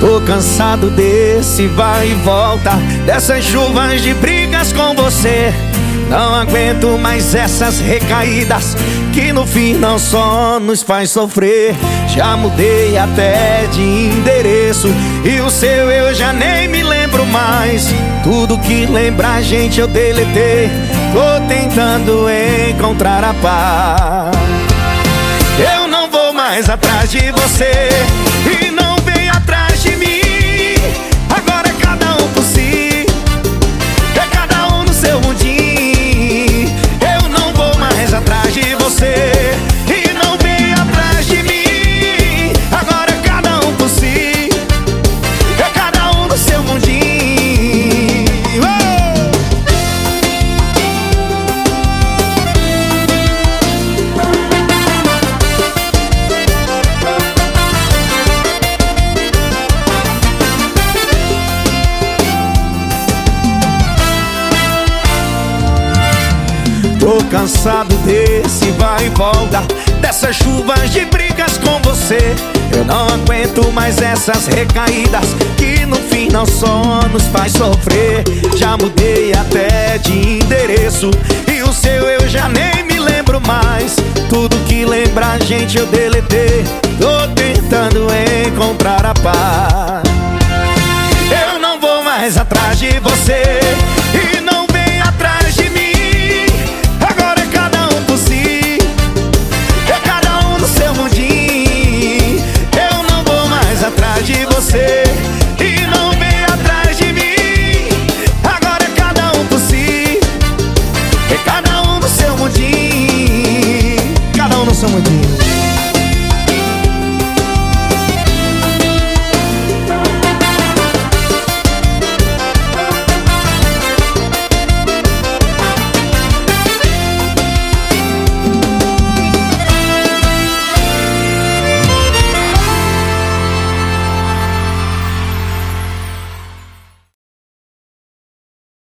Tô cansado desse vai e volta Dessas chuvas de brigas com você. Não aguento mais essas recaídas Que no fim não só nos faz sofrer. Já mudei até de endereço E o seu eu já nem me lembro mais. Tudo que lembra a gente eu deletei Tô tentando encontrar a paz. Eu não vou mais atrás de você Tô cansado desse vai e volta Dessas chuvas de brigas com você. Eu não aguento mais essas recaídas Que no fim não só nos faz sofrer. Já mudei até de endereço E o seu eu já nem me lembro mais. Tudo que lembra a gente eu deletei Tô tentando encontrar a paz. Eu não vou mais atrás de você